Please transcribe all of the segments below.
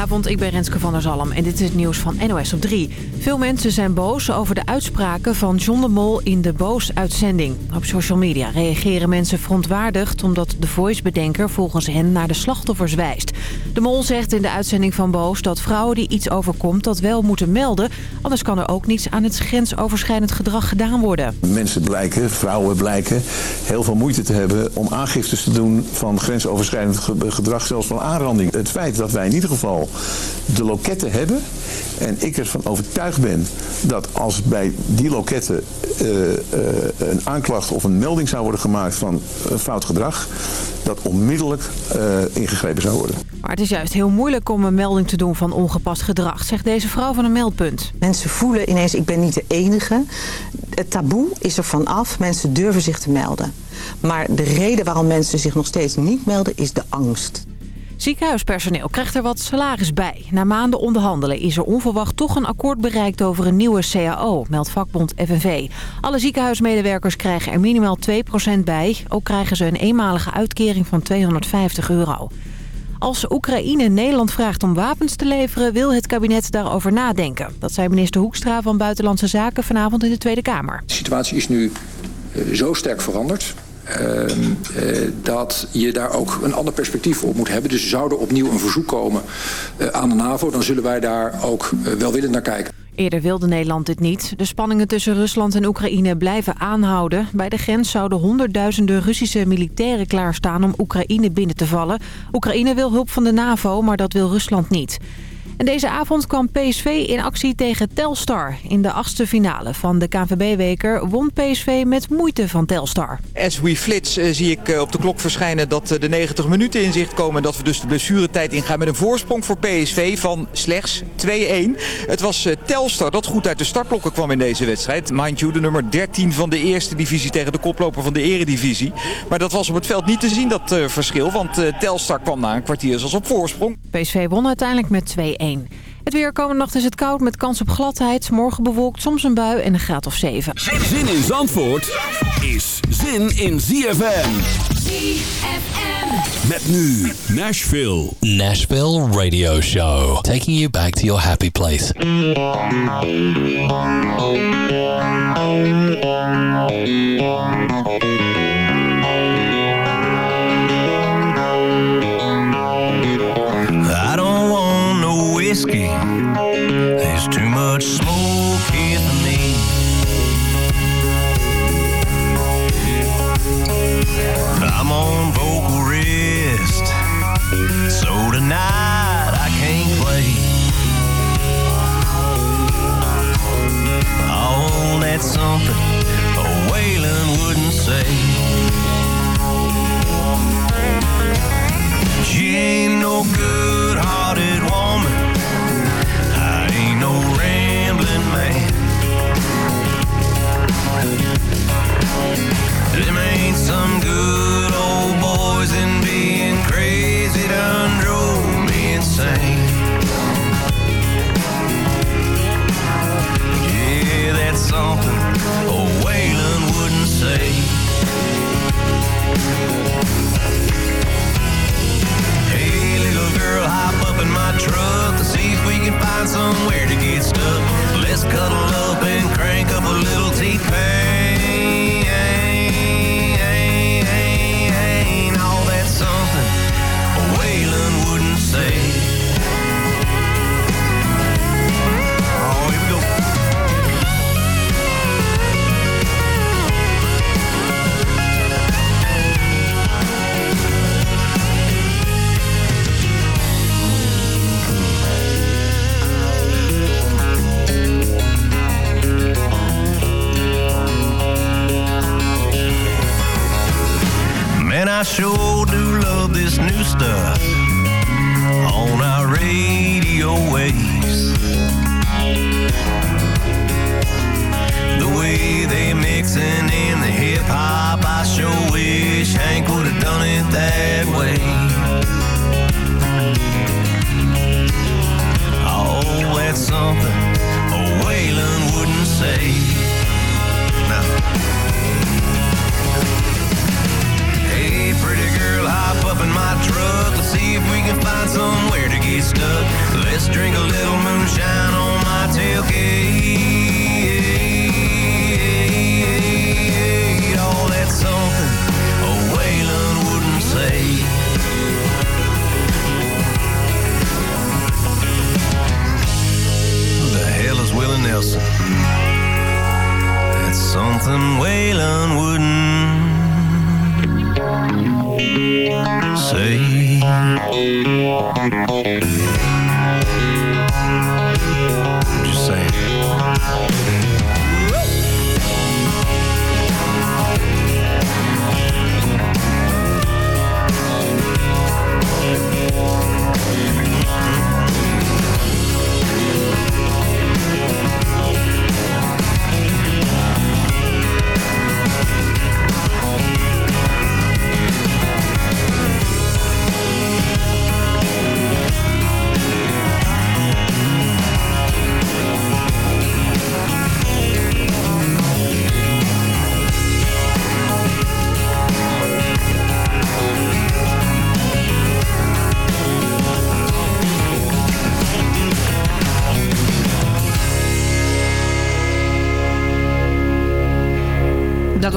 Goedenavond, ik ben Renske van der Zalm en dit is het nieuws van NOS op 3. Veel mensen zijn boos over de uitspraken van John de Mol in de Boos-uitzending. Op social media reageren mensen verontwaardigd... omdat de Voice-bedenker volgens hen naar de slachtoffers wijst. De Mol zegt in de uitzending van Boos dat vrouwen die iets overkomt... dat wel moeten melden, anders kan er ook niets aan het grensoverschrijdend gedrag gedaan worden. Mensen blijken, vrouwen blijken, heel veel moeite te hebben... om aangiftes te doen van grensoverschrijdend gedrag, zelfs van aanranding. Het feit dat wij in ieder geval de loketten hebben. En ik ervan overtuigd ben dat als bij die loketten uh, uh, een aanklacht of een melding zou worden gemaakt van uh, fout gedrag, dat onmiddellijk ingegrepen zou worden. Maar het is juist heel moeilijk om een melding te doen van ongepast gedrag, zegt deze vrouw van een meldpunt. Mensen voelen ineens, ik ben niet de enige. Het taboe is er van af, mensen durven zich te melden. Maar de reden waarom mensen zich nog steeds niet melden is de angst. Ziekenhuispersoneel krijgt er wat salaris bij. Na maanden onderhandelen is er onverwacht toch een akkoord bereikt over een nieuwe CAO, meldt vakbond FNV. Alle ziekenhuismedewerkers krijgen er minimaal 2% bij. Ook krijgen ze een eenmalige uitkering van 250 euro. Als Oekraïne Nederland vraagt om wapens te leveren... wil het kabinet daarover nadenken. Dat zei minister Hoekstra van Buitenlandse Zaken vanavond in de Tweede Kamer. De situatie is nu zo sterk veranderd uh, uh, dat je daar ook een ander perspectief op moet hebben. Dus zou er opnieuw een verzoek komen uh, aan de NAVO... dan zullen wij daar ook welwillend naar kijken. Eerder wilde Nederland dit niet. De spanningen tussen Rusland en Oekraïne blijven aanhouden. Bij de grens zouden honderdduizenden Russische militairen klaarstaan om Oekraïne binnen te vallen. Oekraïne wil hulp van de NAVO, maar dat wil Rusland niet. En deze avond kwam PSV in actie tegen Telstar. In de achtste finale van de KNVB-weker won PSV met moeite van Telstar. As we flits uh, zie ik uh, op de klok verschijnen dat uh, de 90 minuten in zicht komen. En dat we dus de blessuretijd ingaan met een voorsprong voor PSV van slechts 2-1. Het was Telstar dat goed uit de startblokken kwam in deze wedstrijd. Mind you, de nummer 13 van de eerste divisie tegen de koploper van de eredivisie. Maar dat was op het veld niet te zien, dat verschil. Want Telstar kwam na een kwartier zelfs op voorsprong. PSV won uiteindelijk met 2-1. Het weer komende nacht is het koud met kans op gladheid. Morgen bewolkt, soms een bui en een graad of 7. Zin in Zandvoort is zin in ZFM. ZFM. Met nu Nashville. Nashville Radio Show. Taking you back to your happy place. Much smoke here for me. I'm on vocal rest, so tonight I can't play. Oh, that's something good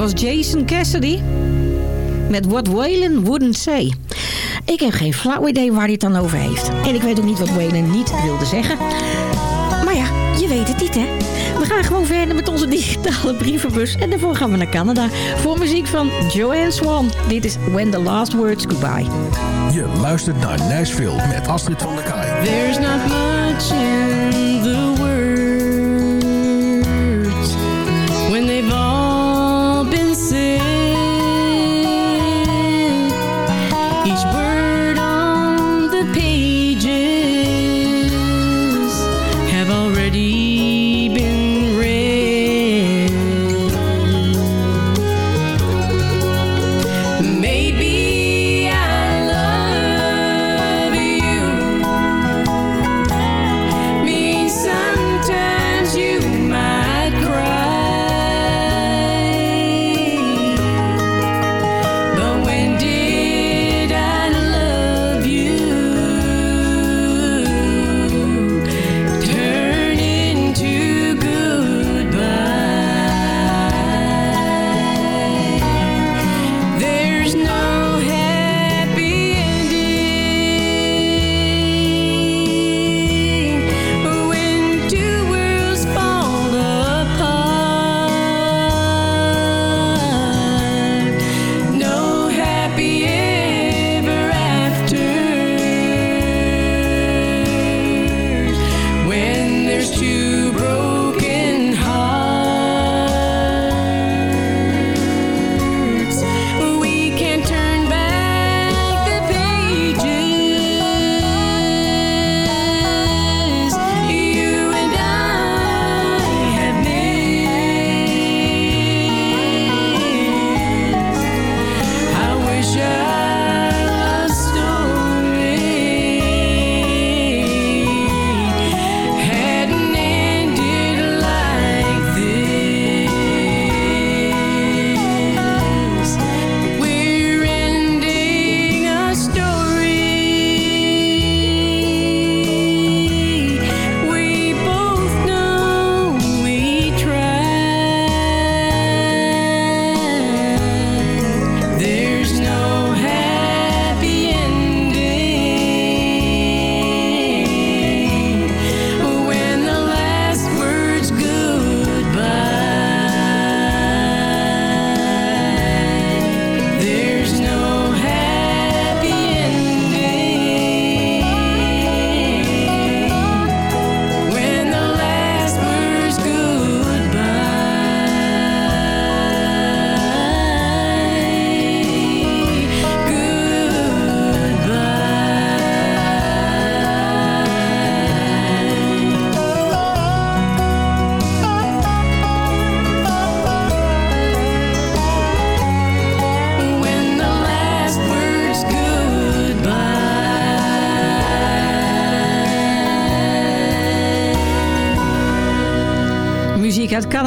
was Jason Cassidy met What Waylon Wouldn't Say. Ik heb geen flauw idee waar hij het dan over heeft. En ik weet ook niet wat Waylon niet wilde zeggen. Maar ja, je weet het niet hè. We gaan gewoon verder met onze digitale brievenbus. En daarvoor gaan we naar Canada. Voor muziek van Joanne Swan. Dit is When the Last Words Goodbye. Je luistert naar Nashville met Astrid van der Kaai. There's not much in the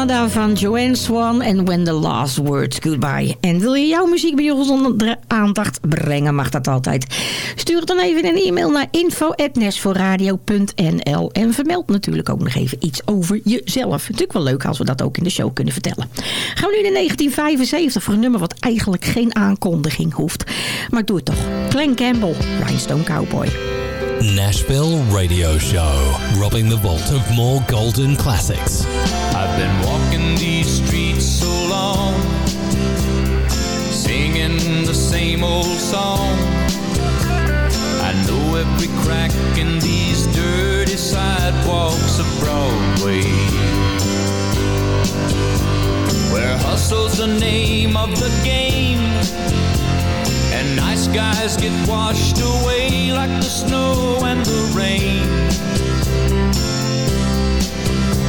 Canada van Joanne Swan en When the Last Word Goodbye. En wil je jouw muziek bij ons onder de aandacht brengen, mag dat altijd. Stuur dan even een e-mail naar info.nesforradio.nl en vermeld natuurlijk ook nog even iets over jezelf. Natuurlijk wel leuk als we dat ook in de show kunnen vertellen. Gaan we nu naar 1975 voor een nummer wat eigenlijk geen aankondiging hoeft. Maar doe het toch. Glenn Campbell, Rhinestone Cowboy. Nashville Radio Show, robbing the vault of more golden classics. I've been walking these streets so long, singing the same old song. I know every crack in these dirty sidewalks of Broadway. Where hustle's the name of the game And nice guys get washed away like the snow and the rain.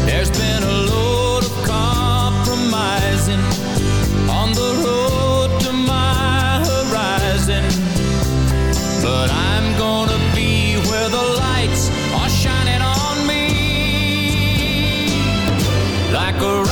There's been a load of compromising on the road to my horizon. But I'm gonna be where the lights are shining on me like a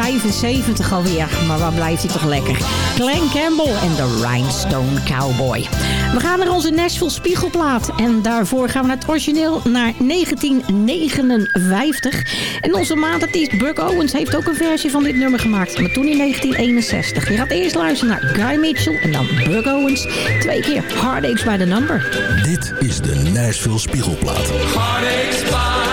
1975 alweer, maar waar blijft hij toch lekker? Glenn Campbell en de Rhinestone Cowboy. We gaan naar onze Nashville Spiegelplaat. En daarvoor gaan we naar het origineel naar 1959. En onze maandartiest Buck Owens heeft ook een versie van dit nummer gemaakt. Maar toen in 1961. Je gaat eerst luisteren naar Guy Mitchell en dan Buck Owens. Twee keer Heartaches by the Number. Dit is de Nashville Spiegelplaat. Heartaches by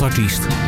Nashville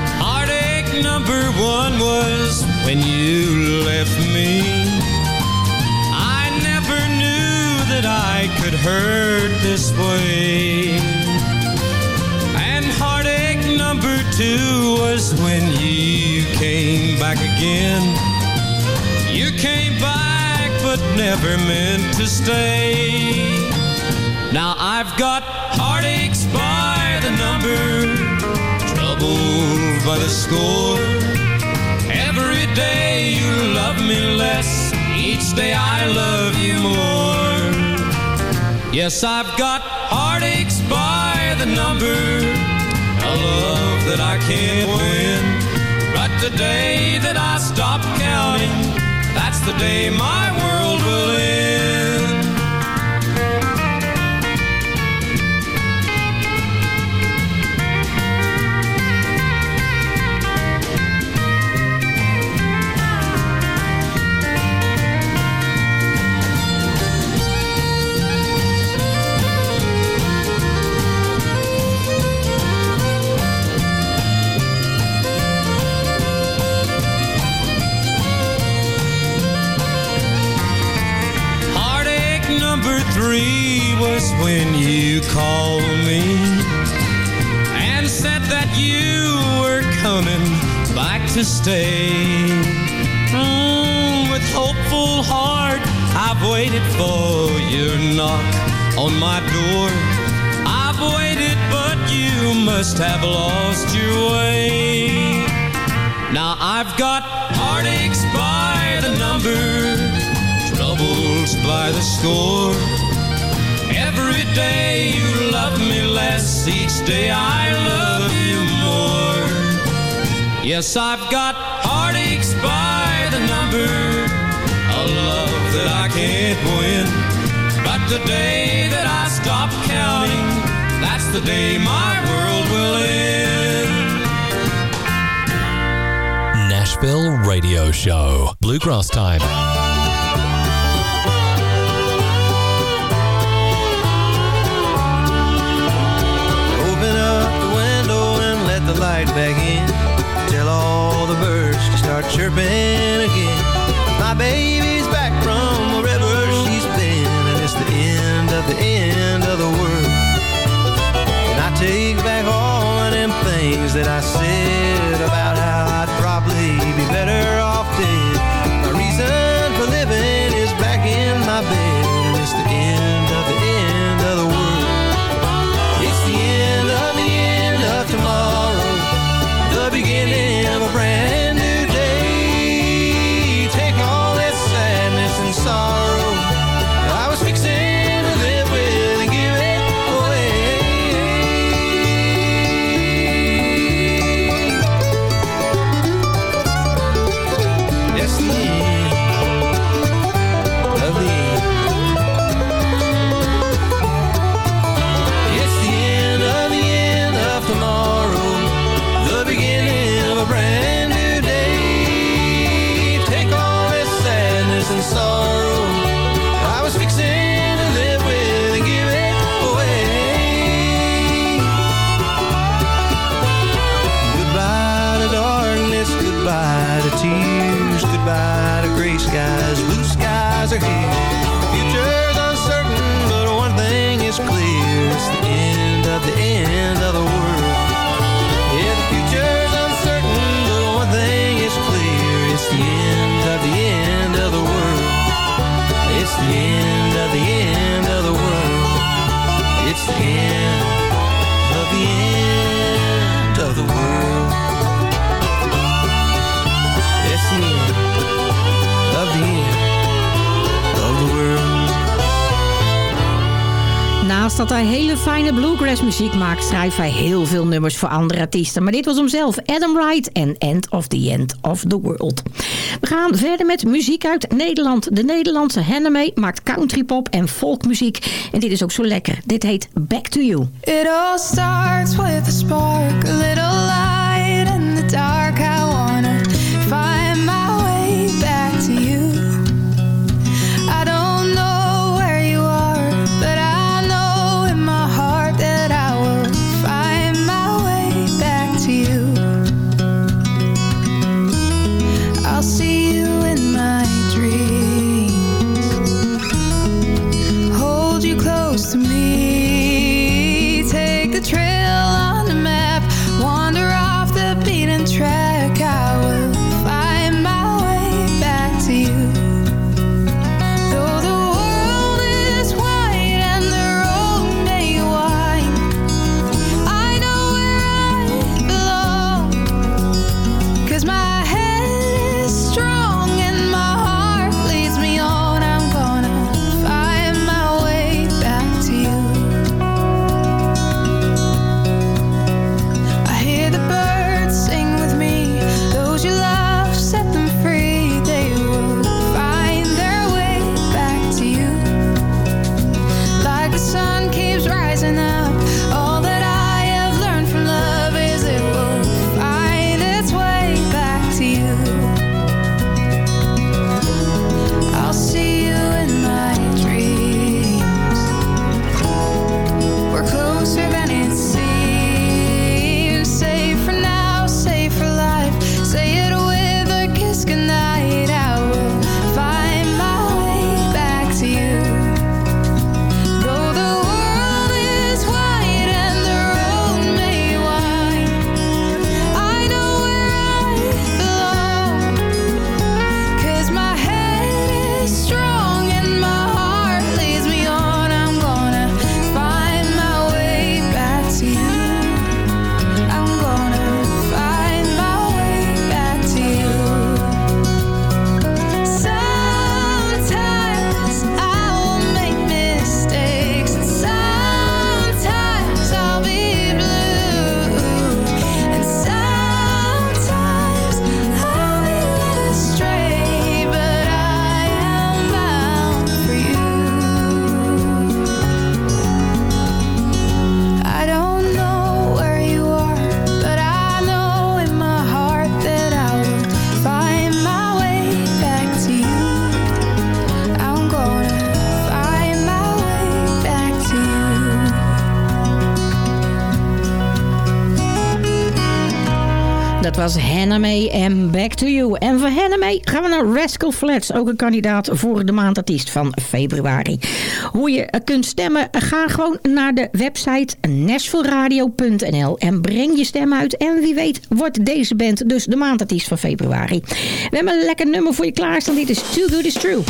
Yes, I've got heartaches by the number, a love that I can't win. But the day that I stop counting, that's the day my world will end. When you called me and said that you were coming back to stay. Mm, with hopeful heart, I've waited for your knock on my door. I've waited, but you must have lost your way. Now I've got heartaches by the number troubles by the score. Day you love me less, each day I love you more. Yes, I've got heartaches by the number, a love that I can't win. But the day that I stop counting, that's the day my world will end. Nashville Radio Show. Bluegrass Time. Back in. Tell all the birds to start chirping again. My baby's back from wherever she's been, and it's the end of the end of the world. And I take back all of them things that I said Dat hij hele fijne bluegrass muziek maakt... schrijft hij heel veel nummers voor andere artiesten. Maar dit was hem zelf, Adam Wright en End of the End of the World. We gaan verder met muziek uit Nederland. De Nederlandse Hanneme maakt countrypop en folkmuziek. En dit is ook zo lekker. Dit heet Back to You. It all starts with a spark, a little light I Am Back To You. En van mee gaan we naar Rascal Flats. Ook een kandidaat voor de maandartiest van februari. Hoe je eh, kunt stemmen, eh, ga gewoon naar de website nashvilleradio.nl en breng je stem uit. En wie weet wordt deze band dus de maandartiest van februari. We hebben een lekker nummer voor je klaarstaan. Dit is Too Good Is True.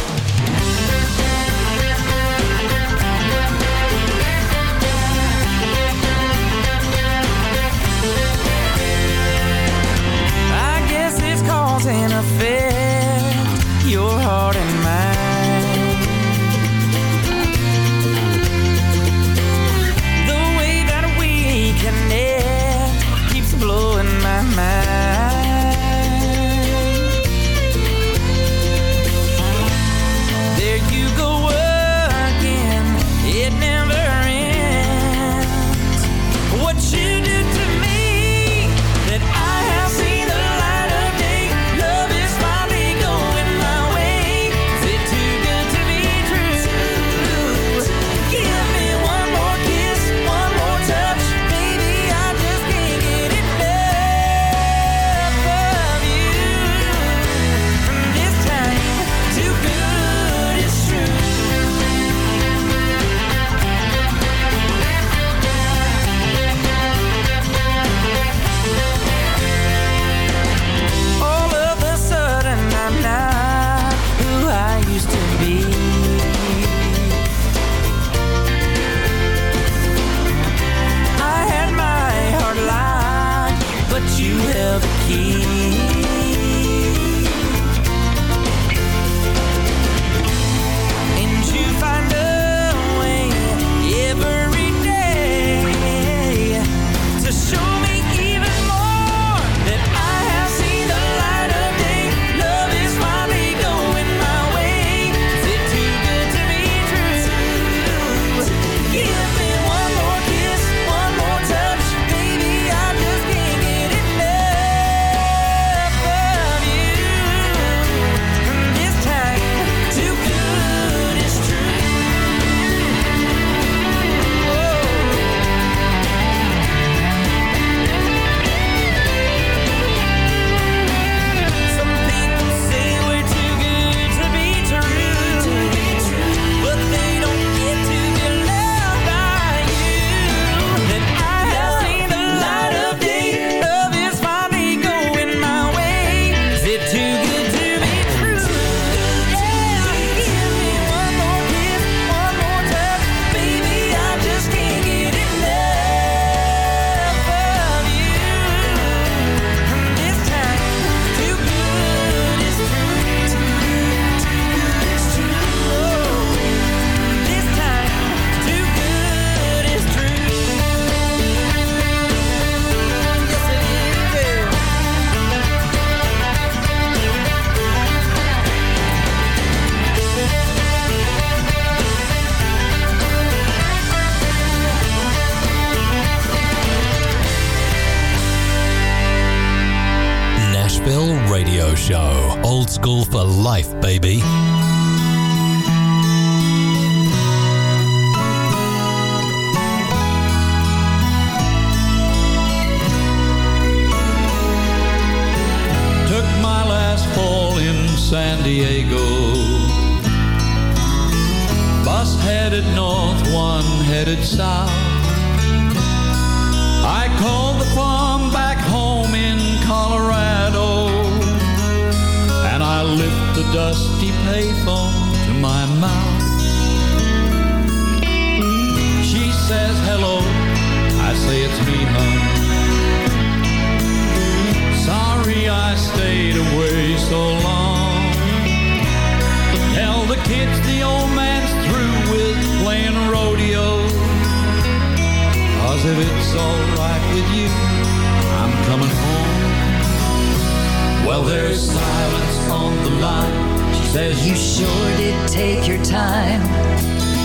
silence on the line. She says, You sure did take your time.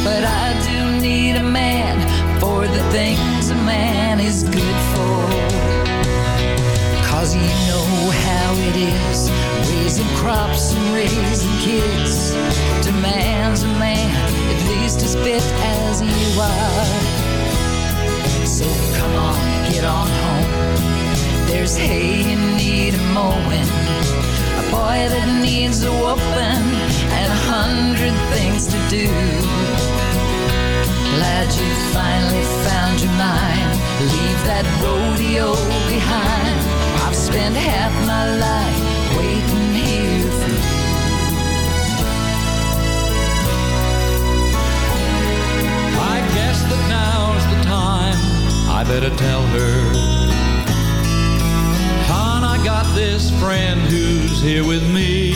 But I do need a man for the things a man is good for. Cause you know how it is. Raising crops and raising kids demands a man at least as fit as you are. So come on, get on home. There's hay in need of mowing boy that needs a whooping, and a hundred things to do. Glad you finally found your mind. Leave that rodeo behind. I've spent half my life waiting here for you. I guess that now's the time I better tell her. I got this friend who's here with me.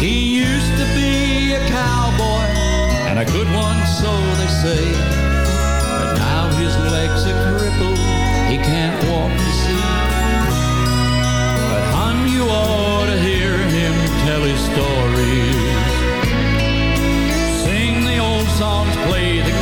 He used to be a cowboy and a good one, so they say. But now his legs are crippled, he can't walk, you see. But hon, you ought to hear him tell his stories. Sing the old songs, play the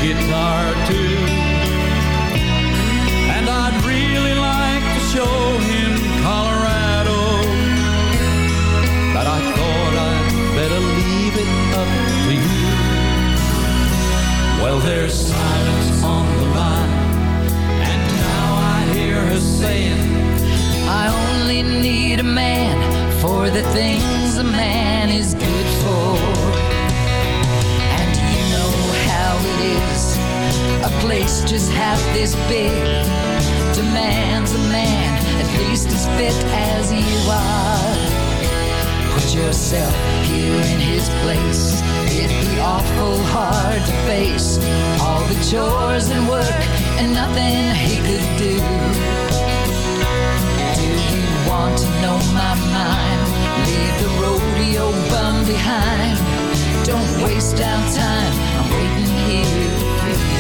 need a man for the things a man is good for. And you know how it is. A place just half this big demands a man at least as fit as you are. Put yourself here in his place. It'd be awful hard to face all the chores and work and nothing he could do. Want to know my mind? Leave the rodeo bum behind. Don't waste our time. I'm waiting here for you.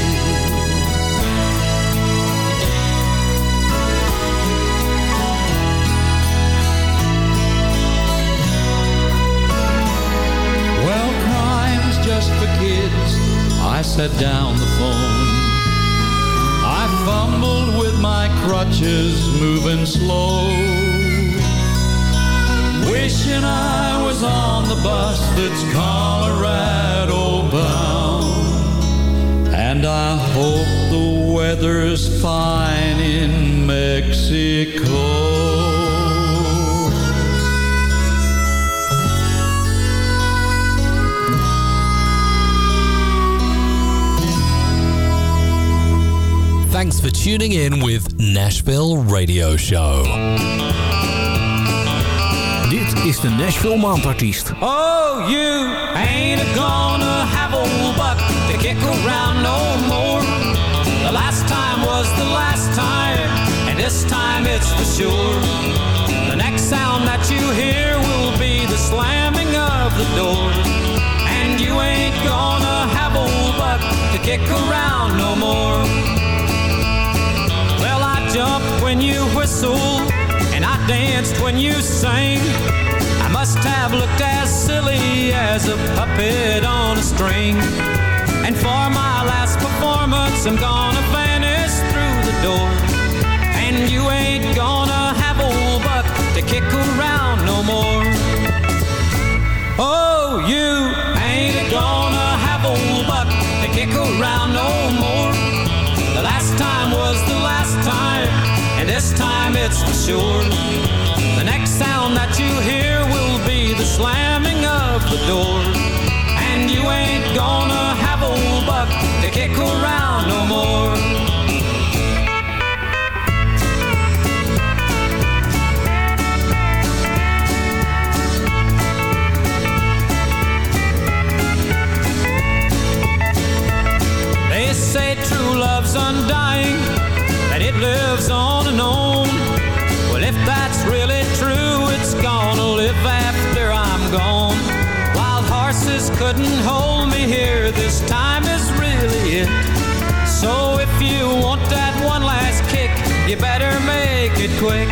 Well, crime's just for kids. I set down the phone. I fumbled with my crutches, moving slow. Wishing I was on the bus that's Colorado bound. And I hope the weather's fine in Mexico. Thanks for tuning in with Nashville Radio Show. Is de Nashville Maandartiest. Oh, you ain't gonna have old buck to kick around no more. The last time was the last time, and this time it's for sure. The next sound that you hear will be the slamming of the door. And you ain't gonna have old buck to kick around no more. Well, I jumped when you whistled, and I danced when you sang. Must have looked as silly as a puppet on a string. And for my last performance, I'm gonna vanish through the door. And you ain't gonna have old buck to kick around no more. Oh, you ain't gonna have old buck to kick around no more. The last time was the last time, and this time it's for sure. The next sound that you hear will slamming of the door. And you ain't gonna have old buck to kick around no more. They say true love's undying, that it lives on and on. Well, if that's really true, it's gonna live gone. Wild horses couldn't hold me here, this time is really it. So if you want that one last kick, you better make it quick.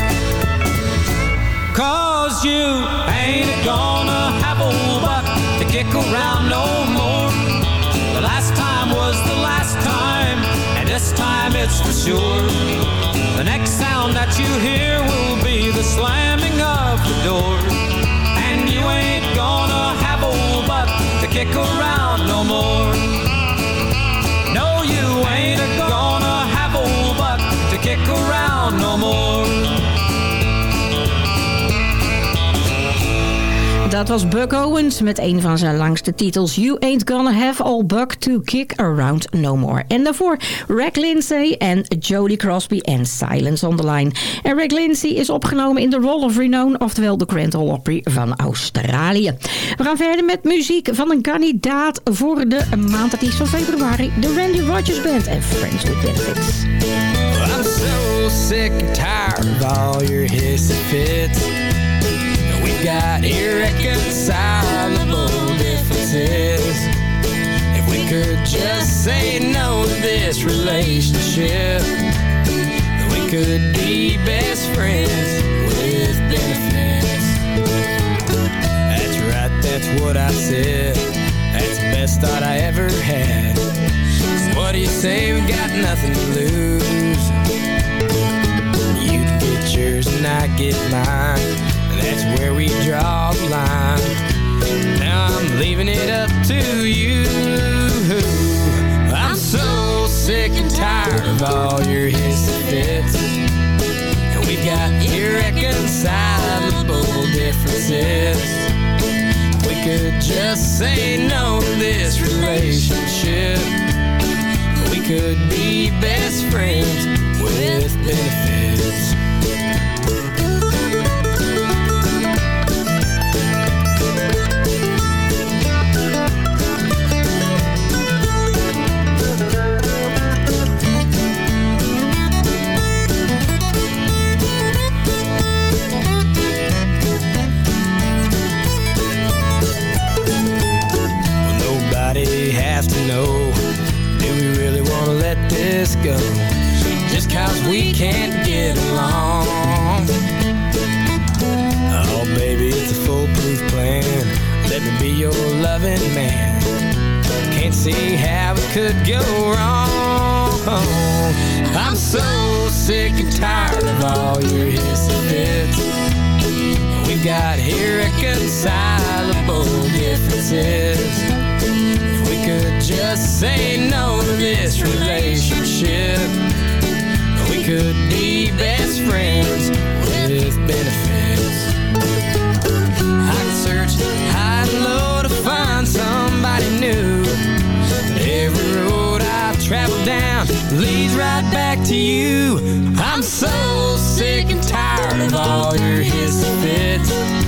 Cause you ain't gonna have old buck to kick around no more. The last time was the last time, and this time it's for sure. The next sound that you hear will be the slamming of the door. Ain't gonna have old buck to kick around no more. No, you ain't gonna have old buck to kick around no more. Dat was Buck Owens met een van zijn langste titels. You Ain't Gonna Have All Buck to Kick Around No More. En daarvoor Rack Lindsay en Jodie Crosby en Silence on the Line. En Rack Lindsay is opgenomen in de Roll of Renown, oftewel de Grand Ole Opry van Australië. We gaan verder met muziek van een kandidaat voor de maandartiest van februari. De Randy Rogers Band en Friends with Benefits. I'm so sick and tired of all your hissy fits. Got irreconcilable differences. If we could just say no to this relationship, we could be best friends with benefits. That's right, that's what I said. That's the best thought I ever had. So what do you say? We got nothing to lose. You get yours and I get mine. That's where we draw the line. Now I'm leaving it up to you. I'm so sick and tired of all your hissy fits. And we've got irreconcilable differences. We could just say no to this relationship. We could be best friends with benefits. Let this go? Just cause we can't get along. Oh, baby, it's a foolproof plan. Let me be your loving man. Can't see how it could go wrong. I'm so sick and tired of all your hissy fits. We've got irreconcilable differences. Could just say no to this relationship, we could be best friends with benefits. I can search high and low to find somebody new. But every road I've traveled down leads right back to you. I'm so sick and tired of all your hissy fits.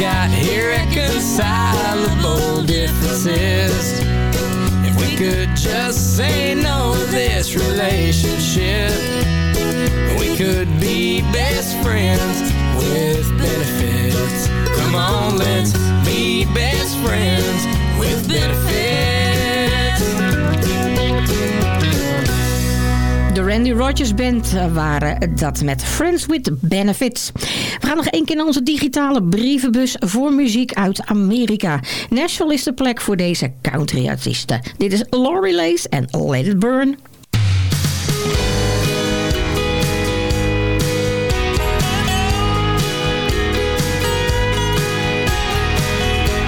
Got irreconcilable differences. If we could just say no to this relationship, we could be best friends with benefits. Come on, let's be best friends with benefits. Randy Rogers Band eh, waren dat met Friends with Benefits. We gaan nog één keer naar onze digitale brievenbus voor muziek uit Amerika. Nashville is de plek voor deze country-artiesten. Dit is Laurie Lace en Let It Burn.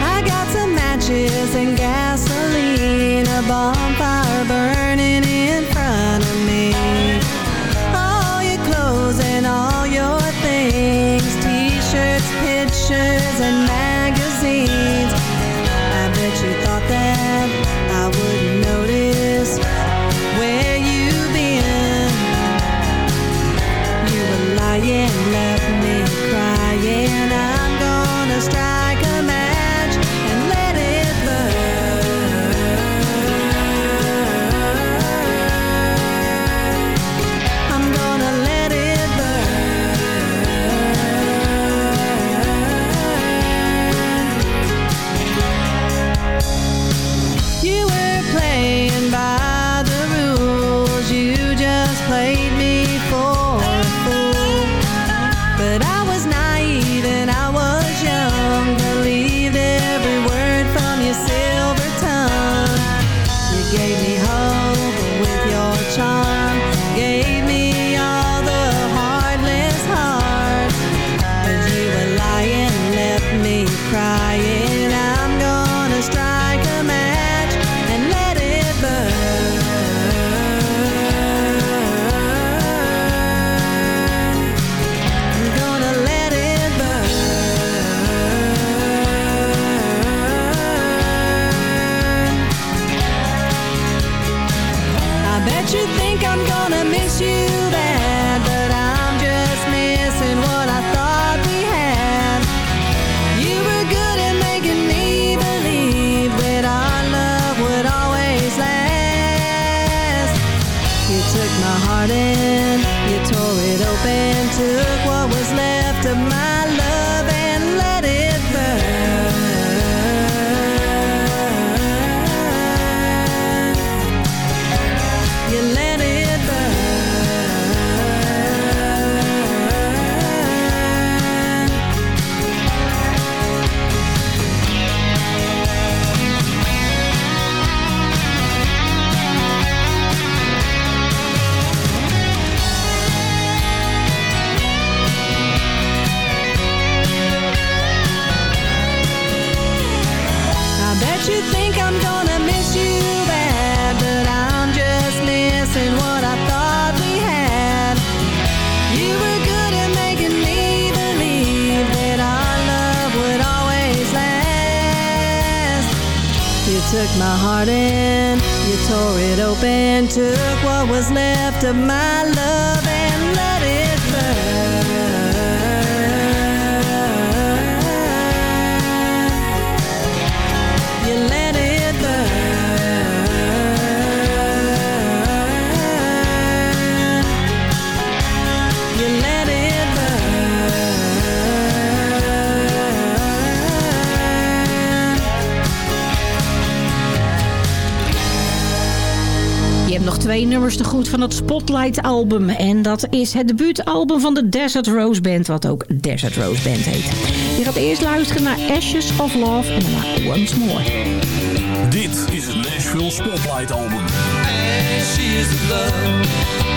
I got some matches and gasoline, a bonfire burning nummers te goed van het Spotlight album. En dat is het debuutalbum van de Desert Rose Band, wat ook Desert Rose Band heet. Je gaat eerst luisteren naar Ashes of Love en daarna Once More. Dit is het Nashville Spotlight album. Ashes of Love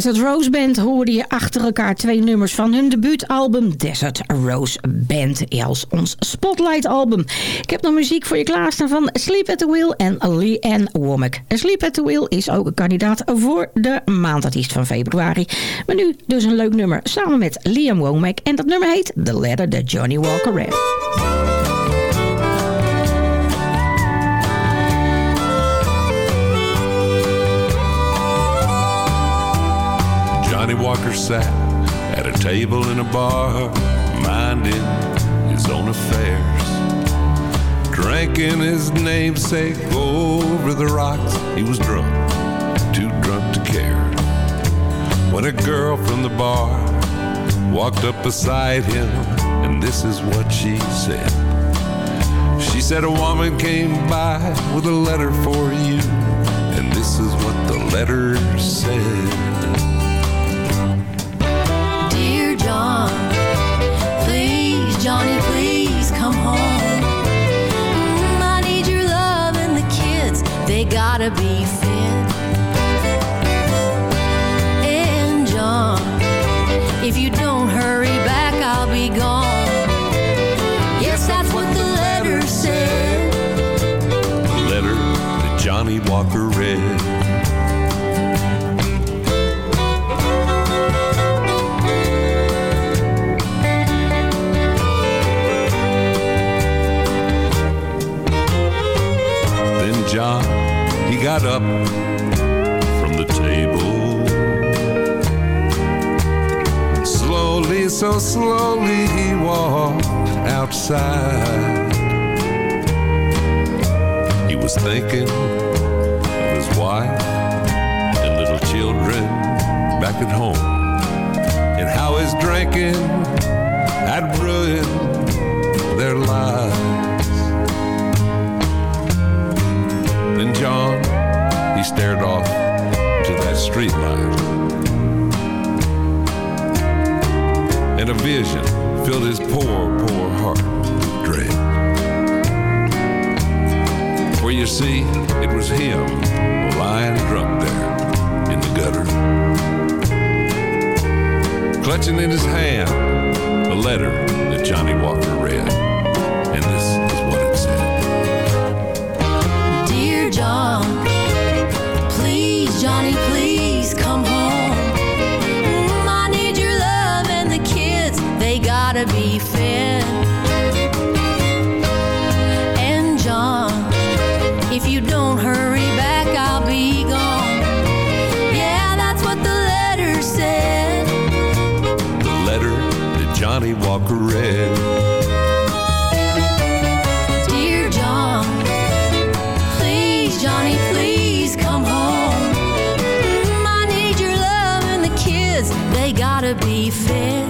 Desert Rose Band hoorde je achter elkaar twee nummers van hun debuutalbum Desert Rose Band. Als ons Spotlight album. Ik heb nog muziek voor je klaarstaan van Sleep at the Wheel en Lee Ann Womack. Sleep at the Wheel is ook een kandidaat voor de maandartiest van februari. Maar nu dus een leuk nummer samen met Liam Womack. En dat nummer heet The Letter That Johnny Walker Read. Johnny Walker sat at a table in a bar, minding his own affairs. Drinking his namesake over the rocks. He was drunk, too drunk to care. When a girl from the bar walked up beside him, and this is what she said. She said, A woman came by with a letter for you, and this is what the letter said. Gotta be fed. And John, if you don't hurry back, I'll be gone. Yes, that's what the letter said. Letter that Johnny Walker read. Got up from the table. Slowly, so slowly, he walked outside. He was thinking of his wife and little children back at home, and how his drinking had ruined their lives. Stared off to that street light. And a vision filled his poor, poor heart with dread. For you see, it was him lying drunk there in the gutter. Clutching in his hand a letter that Johnny Walker read. And this is what it said. Dear John, Johnny, please come home. Mm, I need your love and the kids, they gotta be fed. Be fed.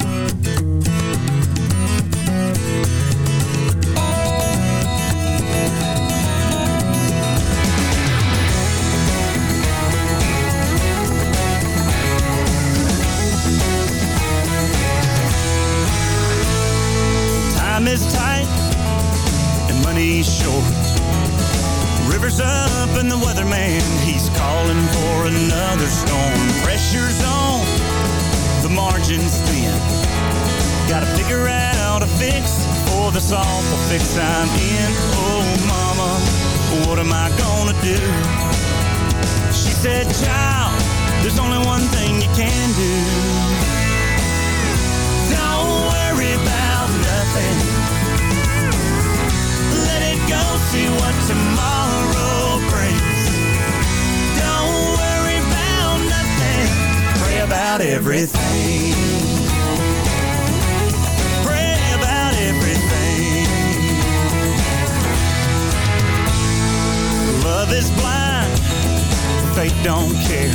Don't care.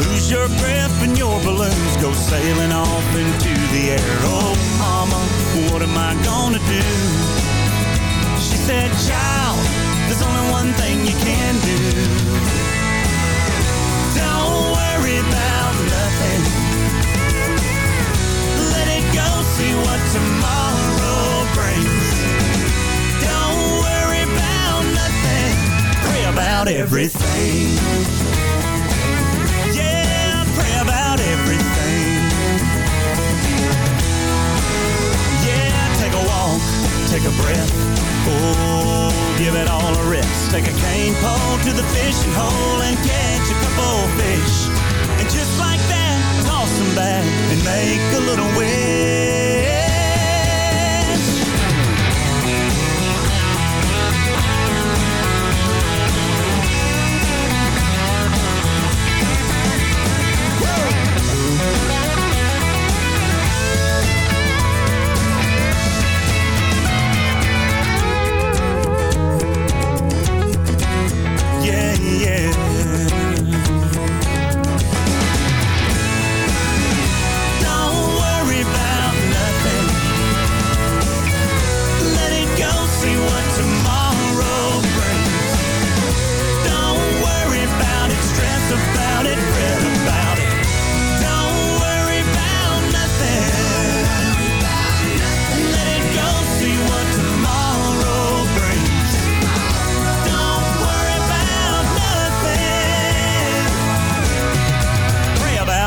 Lose your breath and your balloons go sailing off into the air. Oh, mama, what am I gonna do? She said, child, there's only one thing you can do. Don't worry about nothing. Let it go, see what tomorrow about everything. Yeah, pray about everything. Yeah, take a walk, take a breath. Oh, give it all a rest. Take a cane pole to the fishing hole and catch a couple fish. And just like that, toss them back and make a little wish.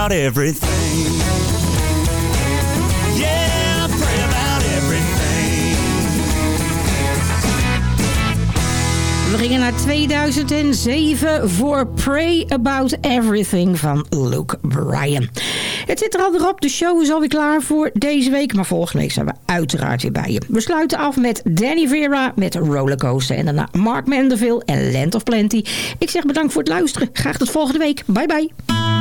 Everything. About everything. We gingen naar 2007 voor Pray About Everything van Luke Bryan. Het zit er alweer op. De show is alweer klaar voor deze week. Maar volgende week zijn we uiteraard weer bij je. We sluiten af met Danny Vera met Rollercoaster. En daarna Mark Mandeville en Land of Plenty. Ik zeg bedankt voor het luisteren. Graag tot volgende week. Bye bye.